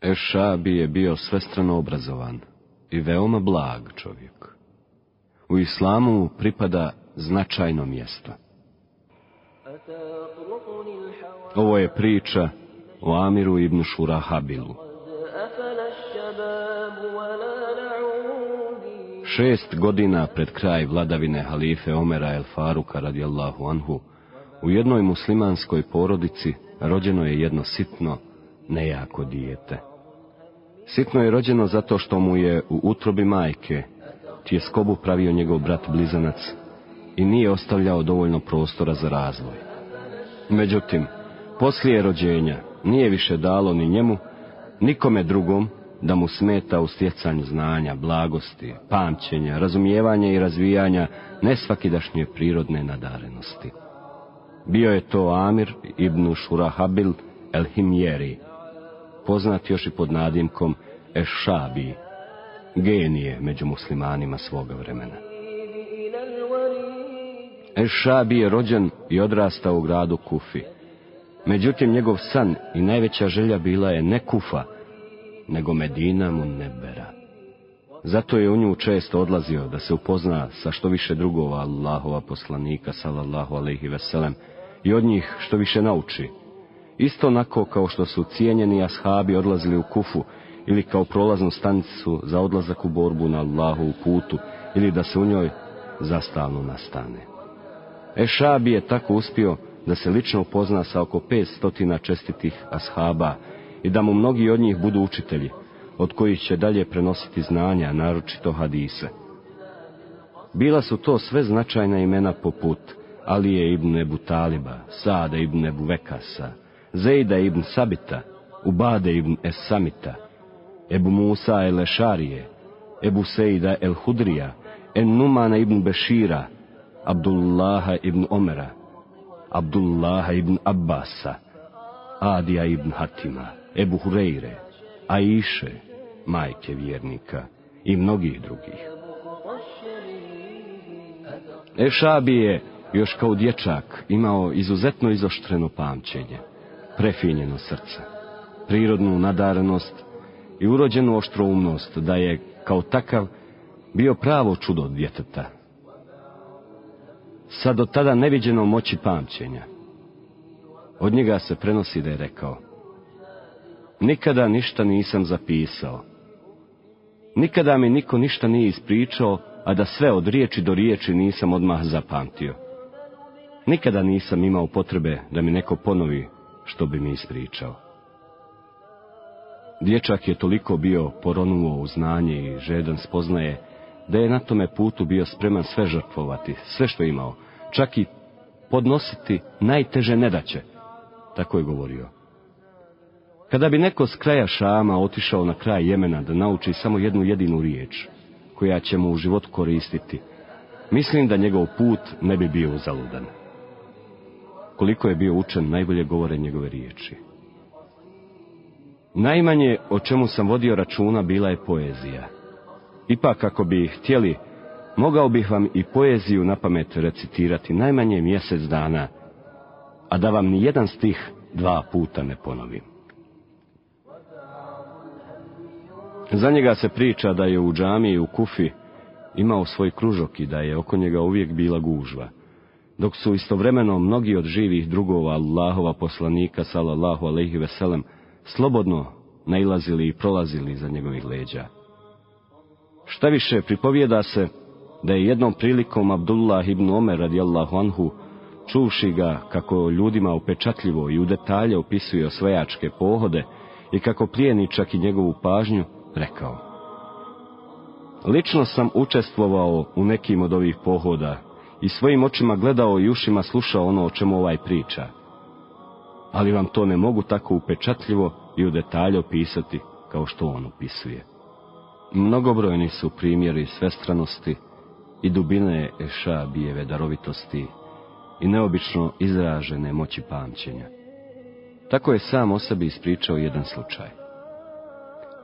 Ešabi je bio svestrano obrazovan i veoma blag čovjek. U islamu mu pripada značajno mjesto. Ovo je priča o Amiru ibn Šurahabilu. Šest godina pred kraj vladavine halife Omera el Faruka radijallahu anhu, u jednoj muslimanskoj porodici rođeno je jedno sitno, nejako dijete. Sitno je rođeno zato što mu je u utrobi majke tjeskobu pravio njegov brat blizanac i nije ostavljao dovoljno prostora za razvoj. Međutim, poslije rođenja nije više dalo ni njemu, nikome drugom da mu smeta u stjecanju znanja, blagosti, pamćenja, razumijevanja i razvijanja nesvakidašnje prirodne nadarenosti. Bio je to Amir ibn Shurahabil el-Himjeri, poznat još i pod nadimkom Ešabi, genije među muslimanima svoga vremena. Ešabi je rođen i odrastao u gradu Kufi. Međutim, njegov san i najveća želja bila je ne Kufa, nego Medina mu nebera. Zato je u nju često odlazio da se upozna sa što više drugova Allahova poslanika, sallallahu alaihi veselem, i od njih što više nauči. Isto onako kao što su cijenjeni ashabi odlazili u Kufu ili kao prolaznu stanicu za odlazak u borbu na Allahu u putu ili da se u njoj zastalno nastane. Ešabi je tako uspio da se lično upozna sa oko stotina čestitih ashaba i da mu mnogi od njih budu učitelji, od kojih će dalje prenositi znanja, naročito hadise. Bila su to sve značajna imena poput Alije ibn Ebu Taliba, Sada ibn Ebu Vekasa, Zejda ibn Sabita, Ubade ibn Esamita, Ebu Musa el Ešarije, Ebu Sejda el Hudrija, En Numana ibn Bešira, Abdullaha ibn Omera, Abdullaha ibn Abbasa, Adija ibn Hatima, Ebu Hureyre, Aiše, majke vjernika i mnogih drugih. Ešabi je još kao dječak imao izuzetno izoštreno pamćenje, prefinjeno srce, prirodnu nadarenost i urođenu oštroumnost da je kao takav bio pravo čudo djeteta. Sa do tada neviđenom moći pamćenja. Od njega se prenosi da je rekao Nikada ništa nisam zapisao. Nikada mi niko ništa nije ispričao, a da sve od riječi do riječi nisam odmah zapamtio. Nikada nisam imao potrebe da mi neko ponovi što bi mi ispričao. Dječak je toliko bio poronuo u znanje i žedan spoznaje, da je na tome putu bio spreman sve žrtvovati, sve što imao, čak i podnositi najteže nedaće, tako je govorio. Kada bi neko s kraja Šama otišao na kraj Jemena da nauči samo jednu jedinu riječ, koja će mu u život koristiti, mislim da njegov put ne bi bio zaludan. Koliko je bio učen, najbolje govore njegove riječi. Najmanje o čemu sam vodio računa bila je poezija. Ipak ako bi htjeli, mogao bih vam i poeziju na pamet recitirati najmanje mjesec dana, a da vam ni jedan stih dva puta ne ponovim. Za njega se priča da je u džamiji u Kufi imao svoj kružok i da je oko njega uvijek bila gužva, dok su istovremeno mnogi od živih drugova Allahova poslanika sallallahu alaihi veselem slobodno nailazili i prolazili za njegovih leđa. Šta više, pripovijeda se da je jednom prilikom Abdullah ibn Omer radijallahu anhu, čuvši ga kako ljudima upečatljivo i u detalje opisuje osvajačke pohode i kako plijeni čak i njegovu pažnju, rekao. Lično sam učestvovao u nekim od ovih pohoda i svojim očima gledao i ušima slušao ono o čemu ovaj priča. Ali vam to ne mogu tako upečatljivo i u detalje opisati kao što on opisuje. Mnogobrojni su primjeri svestranosti i dubine Ešabijeve darovitosti i neobično izražene moći pamćenja. Tako je sam o sebi ispričao jedan slučaj.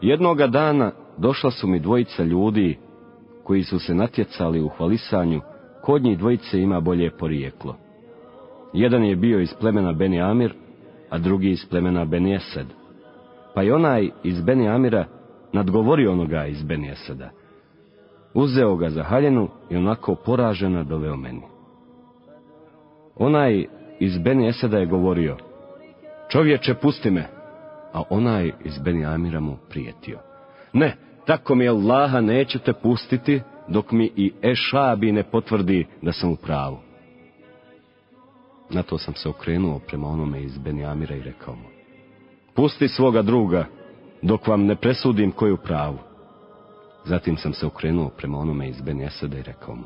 Jednoga dana došla su mi dvojica ljudi koji su se natjecali u hvalisanju, kod njih dvojice ima bolje porijeklo. Jedan je bio iz plemena Beni Amir, a drugi iz plemena Beni Esed. Pa je onaj iz Beni Amira nadgovorio onoga iz Beni Eseda. Uzeo ga za haljenu i onako poražena doveo meni. Onaj iz Beni Eseda je govorio, čovječe, pusti me, a onaj iz Beni Amira mu prijetio. Ne, tako mi Allaha neću te pustiti, dok mi i Ešabi ne potvrdi da sam u pravu. Na to sam se okrenuo prema onome iz Benjamira i rekao mu, pusti svoga druga, dok vam ne presudim koju pravu. Zatim sam se okrenuo prema onome iz Benjesada i rekao mu,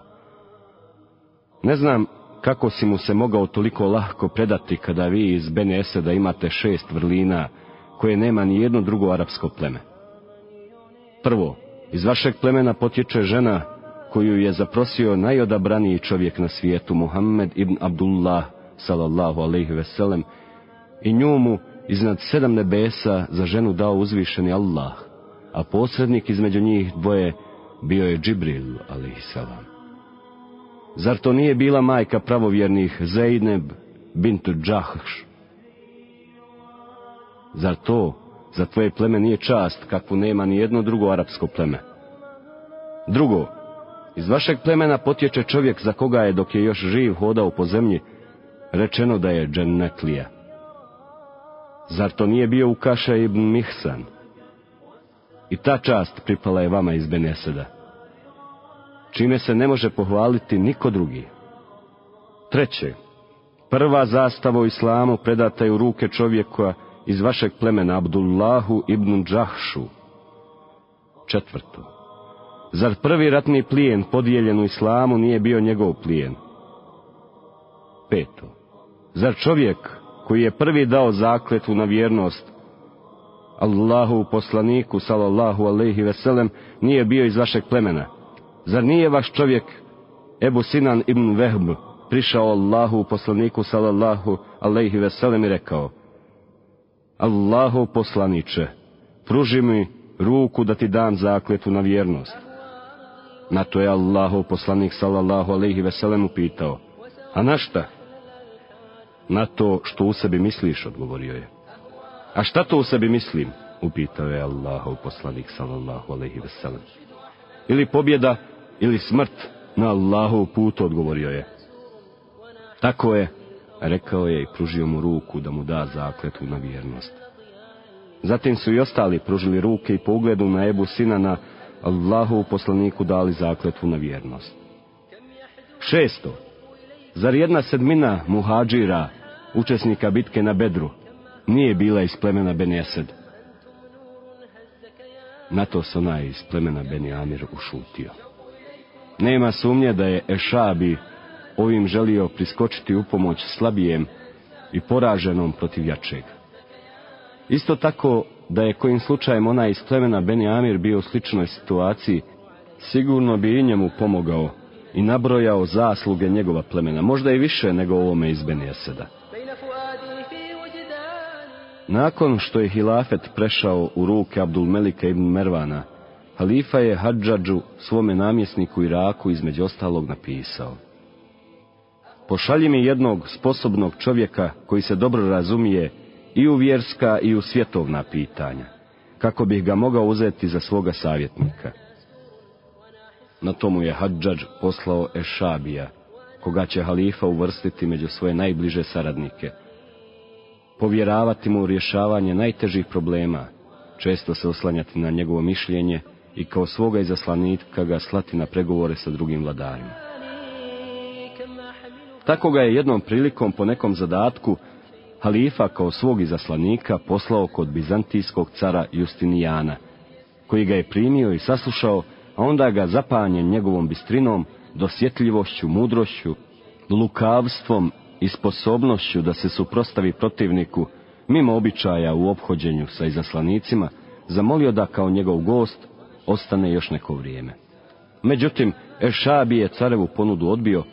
ne znam kako si mu se mogao toliko lahko predati kada vi iz Benjesada imate šest vrlina koje nema ni jedno drugo arapsko pleme. Prvo, iz vašeg plemena potječe žena koju je zaprosio najodabraniji čovjek na svijetu, Muhammed ibn Abdullah, sallallahu alaihi veselem, i nju mu iznad sedam nebesa za ženu dao uzvišeni Allah, a posrednik između njih dvoje bio je Džibril, alaihissalam. Zar to nije bila majka pravovjernih Zeyneb bint Džahš? Zar to za tvoje pleme nije čast, kakvu nema ni jedno drugo arapsko pleme? Drugo, iz vašeg plemena potječe čovjek za koga je dok je još živ hodao po zemlji, rečeno da je džennetlija. Zar to nije bio Ukaša ibn Mihsan? I ta čast pripala je vama iz Beneseda. Čime se ne može pohvaliti niko drugi. Treće, prva zastava u islamu predata je u ruke čovjeka iz vašeg plemena Abdullahu ibn Džahšu. Četvrto, zar prvi ratni plijen podijeljen u islamu nije bio njegov plijen? Peto, zar čovjek koji je prvi dao zakletu na vjernost Allahu poslaniku sallallahu alaihi veselem nije bio iz vašeg plemena? Zar nije vaš čovjek Ebu Sinan ibn Vehb prišao Allahu poslaniku sallallahu alaihi veselem i rekao Allahu poslaniče, pruži mi ruku da ti dam zakletu na vjernost. Na to je Allahu poslanik sallallahu alaihi veselem upitao, a na šta? Na to što u sebi misliš, odgovorio je. A šta to u sebi mislim? Upitao je Allahov poslanik sallallahu alaihi veselem. Ili pobjeda, ili smrt na Allahov putu, odgovorio je. Tako je, rekao je i pružio mu ruku da mu da zakletu na vjernost. Zatim su i ostali pružili ruke i pogledu na Ebu Sina na Allahu poslaniku dali zakletvu na vjernost. Šesto. Zar jedna sedmina muhađira, učesnika bitke na Bedru, nije bila iz plemena Benesed? Na to se onaj iz plemena Beni Amir ušutio. Nema sumnje da je Ešabi ovim želio priskočiti u pomoć slabijem i poraženom protiv jačeg. Isto tako da je kojim slučajem onaj iz plemena Beni Amir bio u sličnoj situaciji, sigurno bi i njemu pomogao i nabrojao zasluge njegova plemena, možda i više nego ovome iz Beni Eseda. Nakon što je hilafet prešao u ruke Abdul Melika ibn Mervana, halifa je Hadžadžu svome namjesniku Iraku između ostalog napisao. Pošalji mi jednog sposobnog čovjeka koji se dobro razumije i u vjerska i u svjetovna pitanja, kako bih ga mogao uzeti za svoga savjetnika. Na tomu je Hadžadž poslao Ešabija, koga će halifa uvrstiti među svoje najbliže saradnike. Povjeravati mu rješavanje najtežih problema, često se oslanjati na njegovo mišljenje i kao svoga izaslanika ga slati na pregovore sa drugim vladarima. Tako ga je jednom prilikom po nekom zadatku halifa kao svog izaslanika poslao kod bizantijskog cara Justinijana, koji ga je primio i saslušao, a onda ga zapanjen njegovom bistrinom, dosjetljivošću, mudrošću, lukavstvom i sposobnošću da se suprostavi protivniku, mimo običaja u ophođenju sa izaslanicima, zamolio da kao njegov gost ostane još neko vrijeme. Međutim, Ešabi je carevu ponudu odbio,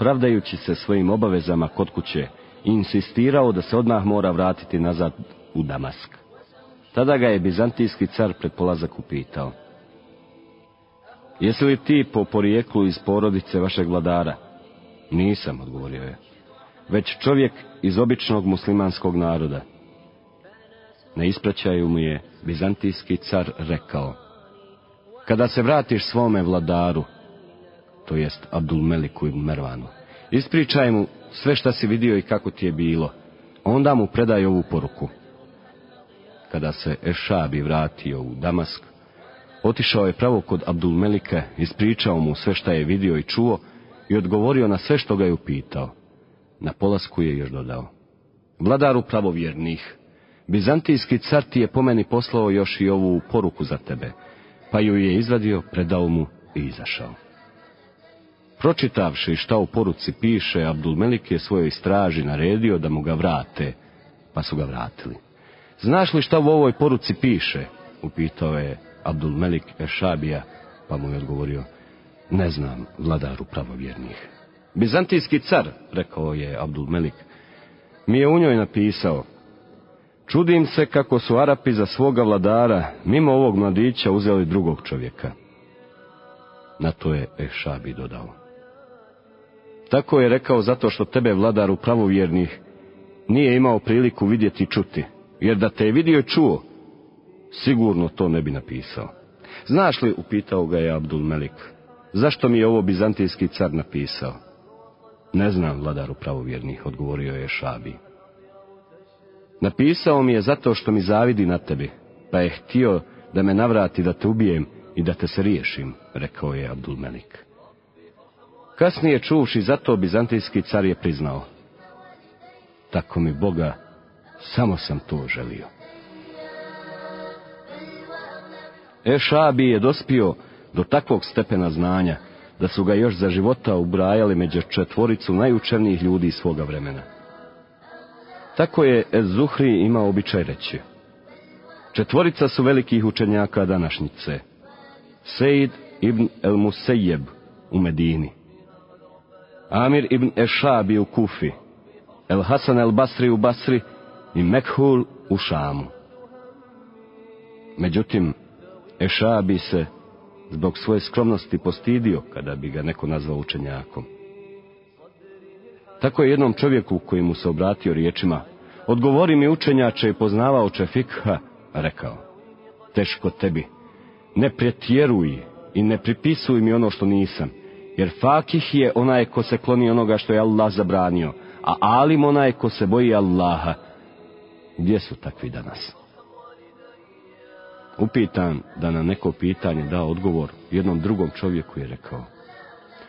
pravdajući se svojim obavezama kod kuće insistirao da se odmah mora vratiti nazad u Damask. Tada ga je bizantijski car pred polazak upitao. Jesi li ti po porijeklu iz porodice vašeg vladara? Nisam, odgovorio je. Već čovjek iz običnog muslimanskog naroda. Na ispraćaju mu je bizantijski car rekao, kada se vratiš svome vladaru, to jest Abdul Meliku i Mervanu, ispričaj mu sve šta si vidio i kako ti je bilo, onda mu predaj ovu poruku. Kada se Ešabi vratio u Damask, otišao je pravo kod Abdul Melike, ispričao mu sve šta je vidio i čuo i odgovorio na sve što ga je upitao. Na polasku je još dodao. Vladaru pravovjernih, Bizantijski car ti je po meni poslao još i ovu poruku za tebe, pa ju je izvadio, predao mu i izašao. Pročitavši šta u poruci piše, Abdulmelik je svojoj straži naredio da mu ga vrate, pa su ga vratili. Znaš li šta u ovoj poruci piše? Upitao je Abdulmelik Ešabija, pa mu je odgovorio, ne znam, vladaru pravovjernih. Bizantijski car, rekao je Abdulmelik, mi je u njoj napisao, Čudim se kako su Arapi za svoga vladara, mimo ovog mladića, uzeli drugog čovjeka. Na to je Ešabi dodao. Tako je rekao zato što tebe vladaru pravovjernih nije imao priliku vidjeti i čuti, jer da te je vidio i čuo, sigurno to ne bi napisao. Znaš li, upitao ga je Abdul Melik, zašto mi je ovo bizantijski car napisao? Ne znam, vladaru pravovjernih, odgovorio je Šabi. Napisao mi je zato što mi zavidi na tebi, pa je htio da me navrati da te ubijem i da te se riješim, rekao je Abdul Melik. Kasnije čuvši zato bizantijski car je priznao. Tako mi Boga, samo sam to želio. Ešabi je dospio do takvog stepena znanja, da su ga još za života ubrajali među četvoricu najučernijih ljudi svoga vremena. Tako je Zuhri imao običaj reći. Četvorica su velikih učenjaka današnjice. Sejid ibn el Musejeb u Medini. Amir ibn Ešabi u Kufi. El Hasan el Basri u Basri i Mekhul u Šamu. Međutim, Ešabi se zbog svoje skromnosti postidio kada bi ga neko nazvao učenjakom. Tako je jednom čovjeku koji mu se obratio riječima, odgovori mi učenjače i poznavao fikha, rekao, teško tebi, ne pretjeruj i ne pripisuj mi ono što nisam, jer fakih je onaj ko se kloni onoga što je Allah zabranio, a alim onaj ko se boji Allaha. Gdje su takvi danas? Upitan da na neko pitanje da odgovor jednom drugom čovjeku je rekao,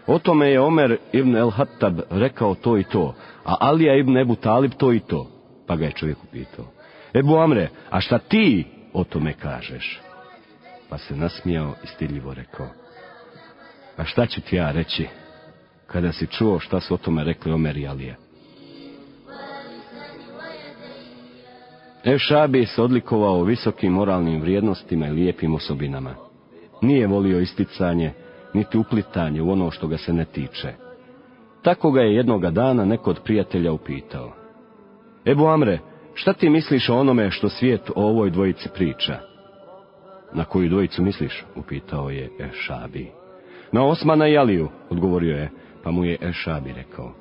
o tome je Omer ibn el-Hattab rekao to i to, a Alija ibn Ebu Talib to i to. Pa ga je čovjek upitao. Ebu Amre, a šta ti o tome kažeš? Pa se nasmijao i stiljivo rekao. A šta ću ti ja reći, kada si čuo šta su o tome rekli Omer i Alija? Ešabi se odlikovao visokim moralnim vrijednostima i lijepim osobinama. Nije volio isticanje, niti uplitanje u ono što ga se ne tiče. Tako ga je jednoga dana neko od prijatelja upitao. Ebu Amre, šta ti misliš o onome što svijet o ovoj dvojici priča? Na koju dvojicu misliš? upitao je Ešabi. Na Osmana i Aliju, odgovorio je, pa mu je Ešabi rekao.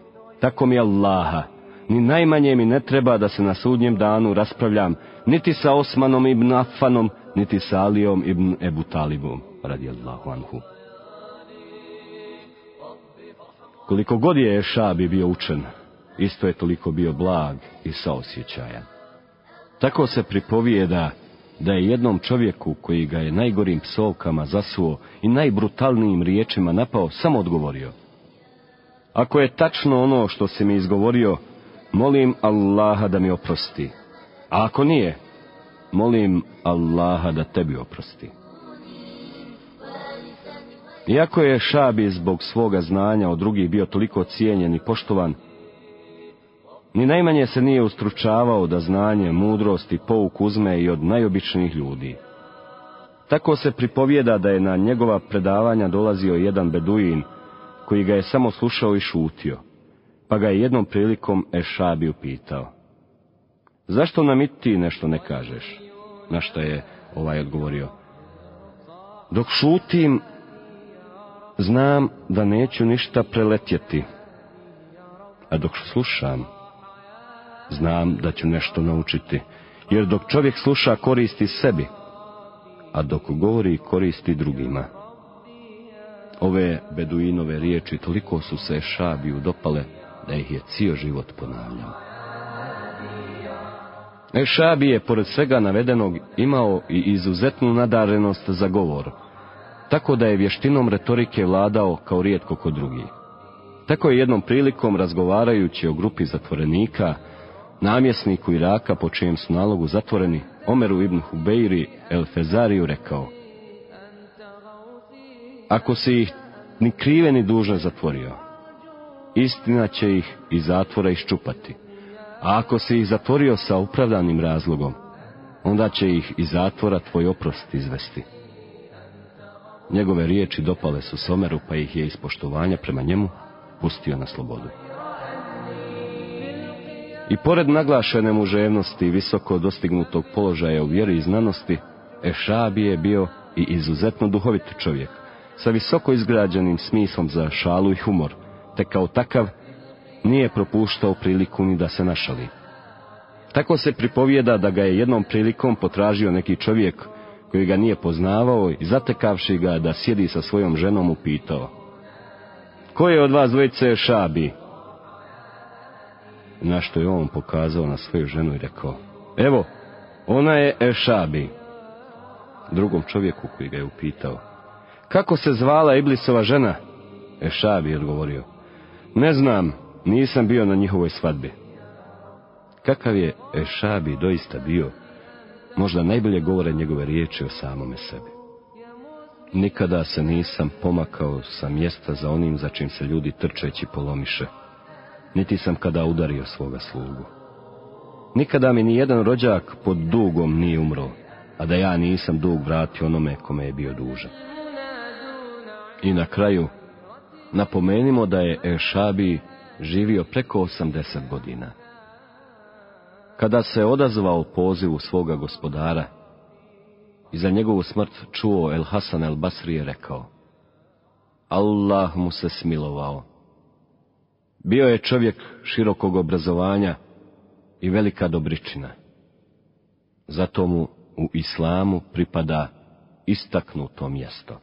Tako mi Allaha, ni najmanje mi ne treba da se na sudnjem danu raspravljam niti sa Osmanom ibn Affanom, niti sa Alijom ibn Ebu Talibom, radijallahu anhu. Koliko god je Ešabi bio učen, isto je toliko bio blag i saosjećajan. Tako se pripovijeda da je jednom čovjeku koji ga je najgorim psovkama zasuo i najbrutalnijim riječima napao samo odgovorio. Ako je tačno ono što si mi izgovorio, molim Allaha da mi oprosti. A ako nije, molim Allaha da tebi oprosti. Iako je Šabi zbog svoga znanja od drugih bio toliko cijenjen i poštovan, ni najmanje se nije ustručavao da znanje, mudrost i pouk uzme i od najobičnijih ljudi. Tako se pripovijeda da je na njegova predavanja dolazio jedan beduin, koji ga je samo slušao i šutio, pa ga je jednom prilikom Ešabi upitao. Zašto nam i ti nešto ne kažeš? Na što je ovaj odgovorio. Dok šutim, znam da neću ništa preletjeti, a dok slušam, znam da ću nešto naučiti, jer dok čovjek sluša koristi sebi, a dok govori koristi drugima. Ove beduinove riječi toliko su se Šabiju dopale da ih je cijel život ponavljao. Ešabi je, pored svega navedenog, imao i izuzetnu nadarenost za govor, tako da je vještinom retorike vladao kao rijetko kod drugih. Tako je jednom prilikom, razgovarajući o grupi zatvorenika, namjesniku Iraka po čijem su nalogu zatvoreni, Omeru ibn Hubeiri el Fezariju rekao, Ako si ih ni krive ni dužne zatvorio, istina će ih iz zatvora iščupati, a ako si ih zatvorio sa opravdanim razlogom, onda će ih iz zatvora tvoj oprost izvesti. Njegove riječi dopale su Someru, pa ih je iz poštovanja prema njemu pustio na slobodu. I pored naglašene muževnosti i visoko dostignutog položaja u vjeri i znanosti, Ešabi je bio i izuzetno duhovit čovjek, sa visoko izgrađenim smislom za šalu i humor, te kao takav nije propuštao priliku ni da se našali. Tako se pripovijeda da ga je jednom prilikom potražio neki čovjek koji ga nije poznavao i zatekavši ga da sjedi sa svojom ženom upitao. Ko je od vas dvojice šabi? Na što je on pokazao na svoju ženu i rekao, evo, ona je Ešabi. Drugom čovjeku koji ga je upitao, kako se zvala Iblisova žena? Ešabi je odgovorio, ne znam, nisam bio na njihovoj svadbi. Kakav je Ešabi doista bio, možda najbolje govore njegove riječi o samome sebi. Nikada se nisam pomakao sa mjesta za onim za čim se ljudi trčeći polomiše, niti sam kada udario svoga slugu. Nikada mi ni jedan rođak pod dugom nije umro, a da ja nisam dug vratio onome kome je bio dužan. I na kraju, napomenimo da je Ešabi živio preko 80 godina. Kada se odazvao pozivu svoga gospodara, i za njegovu smrt čuo El Hasan el Basri je rekao, Allah mu se smilovao. Bio je čovjek širokog obrazovanja i velika dobričina. Zato mu u islamu pripada istaknuto mjesto.